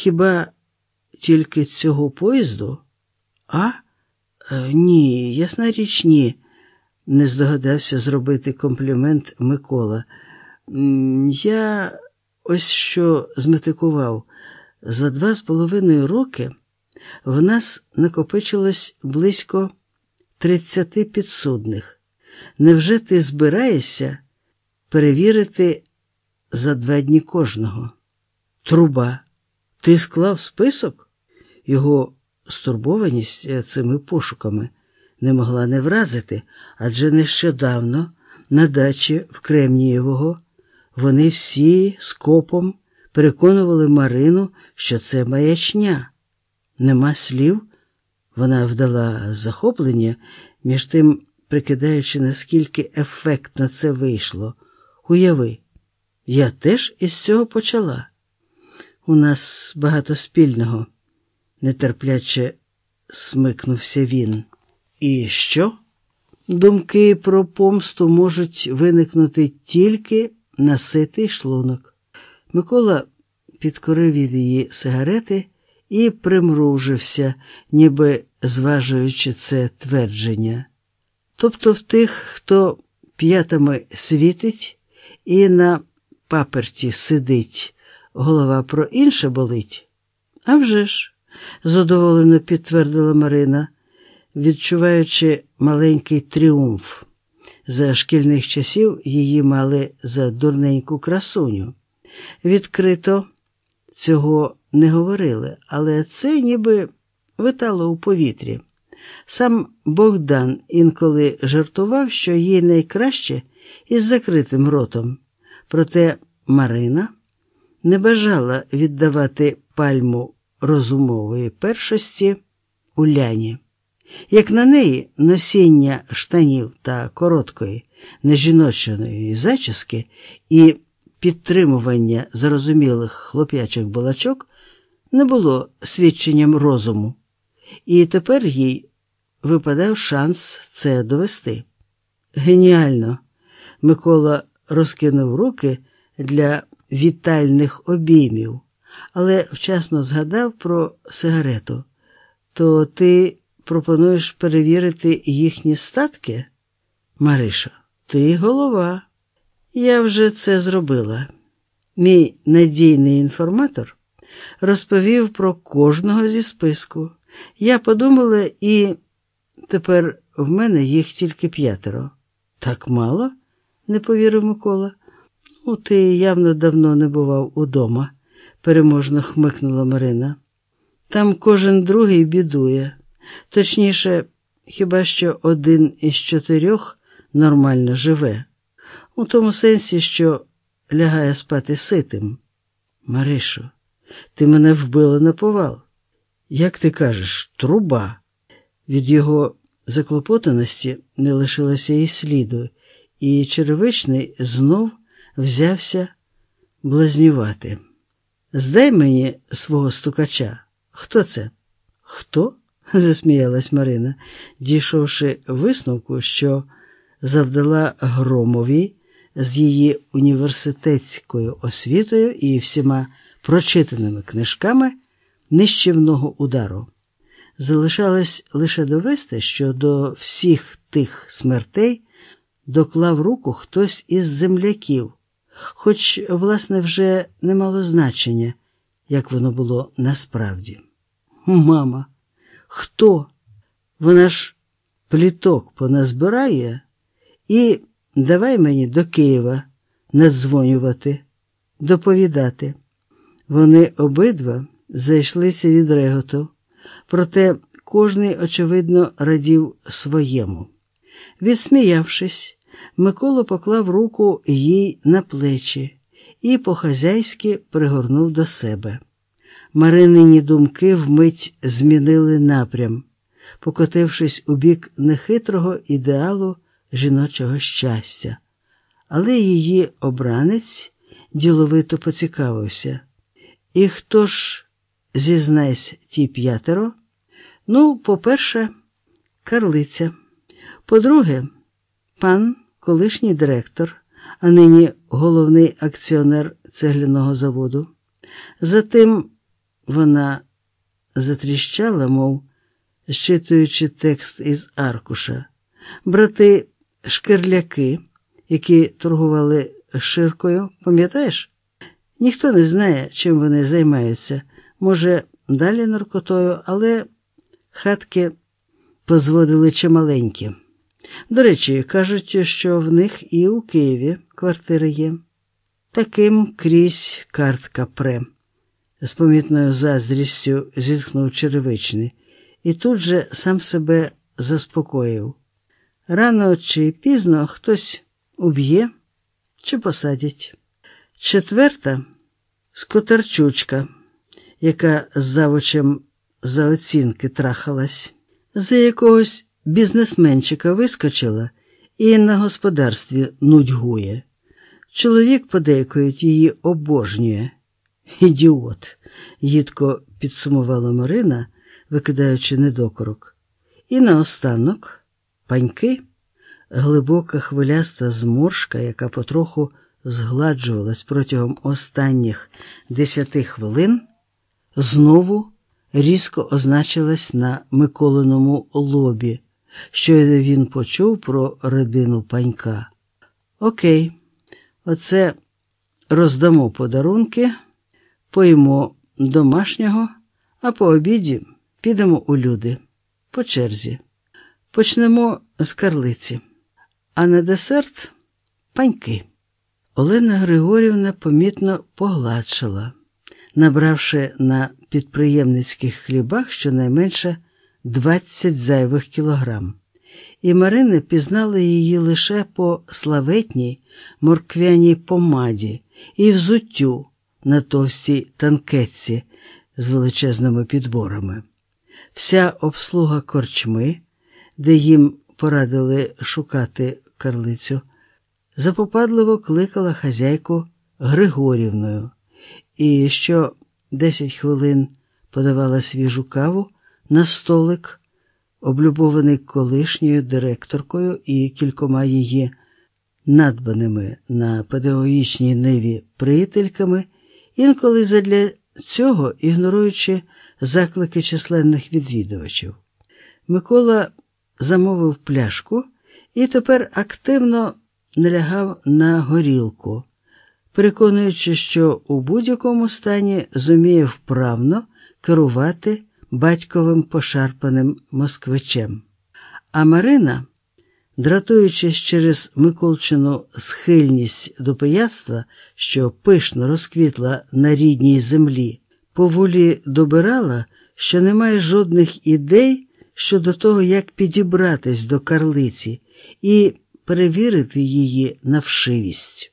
Хіба тільки цього поїзду? А? Е, ні, ясна річ, ні, не здогадався зробити комплімент Микола. Я ось що зметикував. За два з половиною роки в нас накопичилось близько тридцяти підсудних. Невже ти збираєшся перевірити за два дні кожного? Труба, ти склав список? Його стурбованість е, цими пошуками не могла не вразити, адже нещодавно на дачі в Кремнієвого вони всі скопом переконували Марину, що це маячня. Нема слів, вона вдала захоплення, між тим прикидаючи, наскільки ефектно це вийшло. Уяви, я теж із цього почала. У нас багато спільного, нетерпляче смикнувся він. І що? Думки про помсту можуть виникнути тільки на ситий шлунок. Микола підкорив від її сигарети і примружився, ніби зважуючи це твердження. Тобто в тих, хто п'ятами світить і на паперті сидить, голова про інше болить? «А вже ж», – задоволено підтвердила Марина, відчуваючи маленький тріумф. За шкільних часів її мали за дурненьку красуню. Відкрито цього не говорили, але це ніби витало у повітрі. Сам Богдан інколи жартував, що їй найкраще із закритим ротом. Проте Марина не бажала віддавати пальму розумової першості Уляні. Як на неї носіння штанів та короткої нежіноченої зачіски і підтримування зрозумілих хлоп'ячих балачок не було свідченням розуму, і тепер їй випадав шанс це довести. Геніально! Микола розкинув руки для вітальних обіймів, але вчасно згадав про сигарету. То ти пропонуєш перевірити їхні статки? Мариша, ти голова. Я вже це зробила. Мій надійний інформатор розповів про кожного зі списку. Я подумала, і тепер в мене їх тільки п'ятеро. Так мало? не повірив Микола. Ну, ти явно давно не бував удома, переможно хмикнула Марина. Там кожен другий бідує. Точніше, хіба що один із чотирьох нормально живе, у тому сенсі, що лягає спати ситим. Маришо, ти мене вбила на повал. Як ти кажеш, труба? Від його заклопотаності не лишилося і сліду, і черевичний знов взявся блазнювати. Здай мені свого стукача. Хто це? Хто? засміялась Марина, дійшовши висновку, що завдала громові з її університетською освітою і всіма прочитаними книжками нищівного удару. Залишалось лише довести, що до всіх тих смертей доклав руку хтось із земляків, хоч, власне, вже не мало значення, як воно було насправді. Мама, хто? Вона ж пліток поназбирає і давай мені до Києва надзвонювати, доповідати. Вони обидва зайшлися від реготу, проте кожний, очевидно, радів своєму. Відсміявшись, Микола поклав руку їй на плечі і по-хазяйськи пригорнув до себе. Маринині думки вмить змінили напрям, покотившись у бік нехитрого ідеалу жіночого щастя, але її обранець діловито поцікавився. І хто ж, зізнайсь, ті п'ятеро? Ну, по-перше, карлиця. По-друге, пан колишній директор, а нині головний акціонер цегляного заводу. Затим Вона затріщала, мов щитуючи текст із аркуша. Брати шкирляки, які торгували ширкою, пам'ятаєш? Ніхто не знає, чим вони займаються. Може, далі наркотою, але хатки позводили чималенькі. До речі, кажуть, що в них і у Києві квартири є. Таким крізь картка пре. З помітною заздрістю зітхнув черевичний і тут же сам себе заспокоїв. Рано чи пізно хтось уб'є чи посадять. Четверта скотарчучка, яка з завучем за оцінки трахалась, за якогось бізнесменчика вискочила і на господарстві нудьгує. Чоловік, подейкують, її обожнює. Ідіот, їдко підсумувала Марина, викидаючи недокорок. І наостанок паньки, глибока хвиляста зморшка, яка потроху згладжувалась протягом останніх десяти хвилин, знову різко означилась на Миколиному лобі, що він почув про родину панька. Окей, оце роздамо подарунки, поїмо домашнього, а по обіді підемо у люди по черзі. Почнемо з карлиці, а на десерт паньки. Олена Григорівна помітно погладшила, набравши на підприємницьких хлібах щонайменше 20 зайвих кілограм. І Марина пізнала її лише по славетній морквяній помаді і взуттю на товстій танкетці з величезними підборами. Вся обслуга корчми, де їм порадили шукати карлицю, запопадливо кликала хазяйку Григорівною і що десять хвилин подавала свіжу каву на столик, облюбований колишньою директоркою і кількома її надбаними на педагогічній ниві приятельками, інколи задля цього ігноруючи заклики численних відвідувачів. Микола замовив пляшку і тепер активно налягав на горілку, переконуючи, що у будь-якому стані зуміє вправно керувати батьковим пошарпаним москвичем. А Марина, дратуючись через Миколчину схильність до пияцтва, що пишно розквітла на рідній землі, поволі добирала, що немає жодних ідей щодо того, як підібратись до карлиці і перевірити її на вшивість.